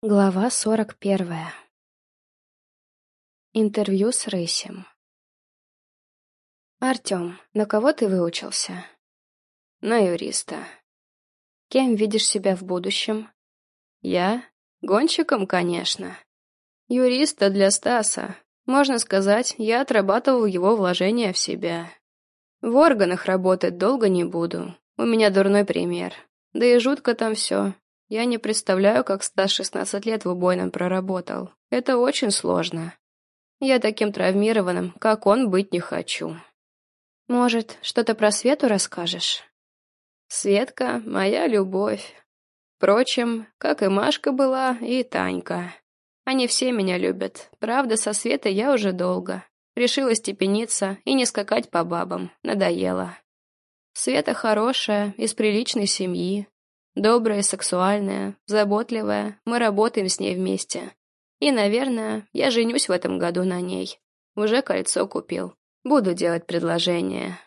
Глава сорок первая. Интервью с Рейсем. «Артем, на кого ты выучился?» «На юриста». «Кем видишь себя в будущем?» «Я? Гонщиком, конечно. Юриста для Стаса. Можно сказать, я отрабатывал его вложения в себя. В органах работать долго не буду. У меня дурной пример. Да и жутко там все. Я не представляю, как Стас 16 лет в убойном проработал. Это очень сложно. Я таким травмированным, как он, быть не хочу. Может, что-то про Свету расскажешь? Светка — моя любовь. Впрочем, как и Машка была, и Танька. Они все меня любят. Правда, со Светой я уже долго. Решила степениться и не скакать по бабам. Надоело. Света хорошая, из приличной семьи, Добрая, сексуальная, заботливая, мы работаем с ней вместе. И, наверное, я женюсь в этом году на ней. Уже кольцо купил. Буду делать предложение.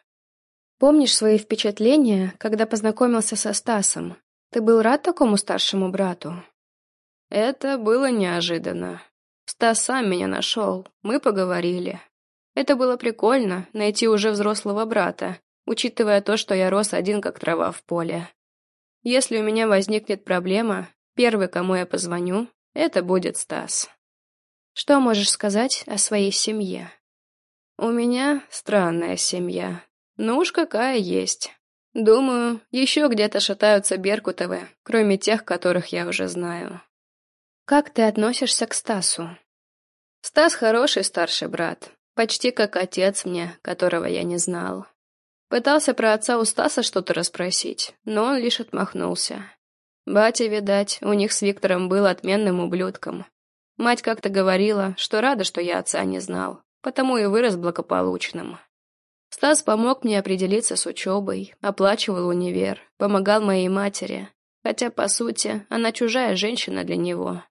Помнишь свои впечатления, когда познакомился со Стасом? Ты был рад такому старшему брату? Это было неожиданно. Стас сам меня нашел, мы поговорили. Это было прикольно, найти уже взрослого брата, учитывая то, что я рос один как трава в поле. Если у меня возникнет проблема, первый, кому я позвоню, это будет Стас. Что можешь сказать о своей семье? У меня странная семья. Ну уж какая есть. Думаю, еще где-то шатаются Беркутовы, кроме тех, которых я уже знаю. Как ты относишься к Стасу? Стас хороший старший брат, почти как отец мне, которого я не знал. Пытался про отца у Стаса что-то расспросить, но он лишь отмахнулся. Батя, видать, у них с Виктором был отменным ублюдком. Мать как-то говорила, что рада, что я отца не знал, потому и вырос благополучным. Стас помог мне определиться с учебой, оплачивал универ, помогал моей матери, хотя, по сути, она чужая женщина для него.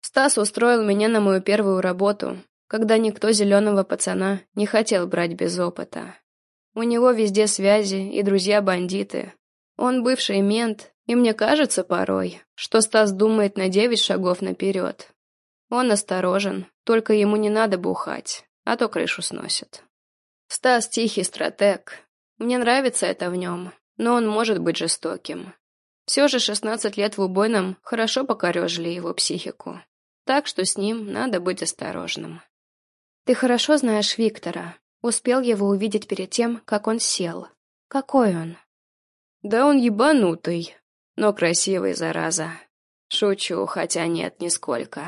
Стас устроил меня на мою первую работу, когда никто зеленого пацана не хотел брать без опыта. У него везде связи и друзья-бандиты. Он бывший мент, и мне кажется порой, что Стас думает на девять шагов наперед. Он осторожен, только ему не надо бухать, а то крышу сносит. Стас тихий стратег. Мне нравится это в нем, но он может быть жестоким. Все же 16 лет в убойном хорошо покорежили его психику. Так что с ним надо быть осторожным. Ты хорошо знаешь Виктора. Успел его увидеть перед тем, как он сел. Какой он? Да он ебанутый, но красивый, зараза. Шучу, хотя нет, нисколько.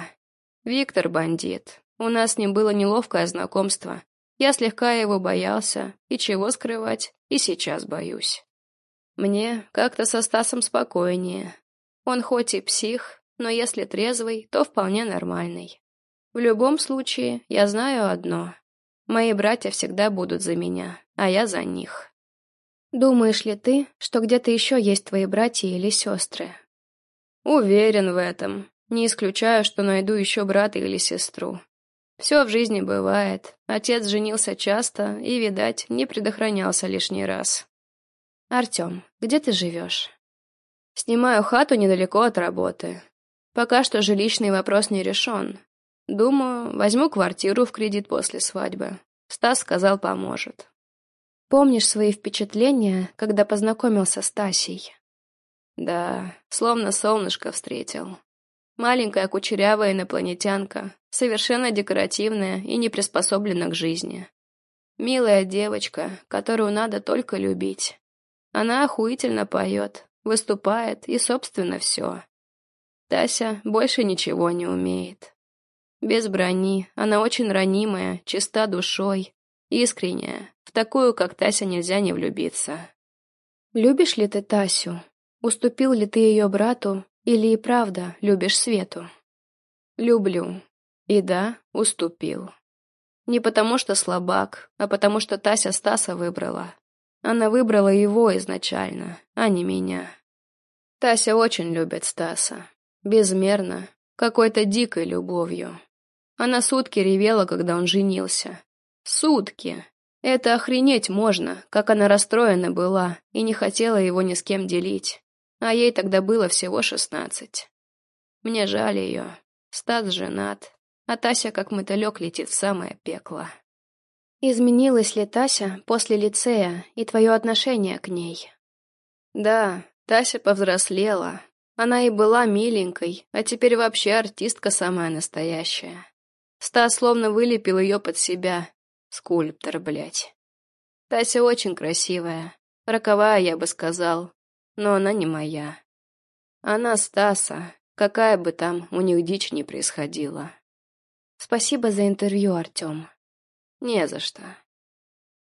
Виктор бандит. У нас с ним было неловкое знакомство. Я слегка его боялся, и чего скрывать, и сейчас боюсь. Мне как-то со Стасом спокойнее. Он хоть и псих, но если трезвый, то вполне нормальный. В любом случае, я знаю одно. Мои братья всегда будут за меня, а я за них. Думаешь ли ты, что где-то еще есть твои братья или сестры? Уверен в этом. Не исключаю, что найду еще брата или сестру. Все в жизни бывает. Отец женился часто и, видать, не предохранялся лишний раз. Артем, где ты живешь? Снимаю хату недалеко от работы. Пока что жилищный вопрос не решен. Думаю, возьму квартиру в кредит после свадьбы. Стас сказал, поможет. Помнишь свои впечатления, когда познакомился с Тасей? Да, словно солнышко встретил. Маленькая кучерявая инопланетянка, совершенно декоративная и не приспособлена к жизни. Милая девочка, которую надо только любить. Она охуительно поет, выступает и, собственно, все. Тася больше ничего не умеет. Без брони, она очень ранимая, чиста душой, искренняя. В такую, как Тася, нельзя не влюбиться. Любишь ли ты Тасю? Уступил ли ты ее брату или и правда любишь Свету? Люблю. И да, уступил. Не потому что слабак, а потому что Тася Стаса выбрала. Она выбрала его изначально, а не меня. Тася очень любит Стаса. Безмерно, какой-то дикой любовью. Она сутки ревела, когда он женился. Сутки! Это охренеть можно, как она расстроена была и не хотела его ни с кем делить. А ей тогда было всего шестнадцать. Мне жаль ее. Стас женат, а Тася как мотылек летит в самое пекло. Изменилась ли Тася после лицея и твое отношение к ней? Да, Тася повзрослела. Она и была миленькой, а теперь вообще артистка самая настоящая. Стас словно вылепил ее под себя. Скульптор, блядь. Тася очень красивая. Роковая, я бы сказал. Но она не моя. Она Стаса, какая бы там у них дичь ни происходила. Спасибо за интервью, Артем. Не за что.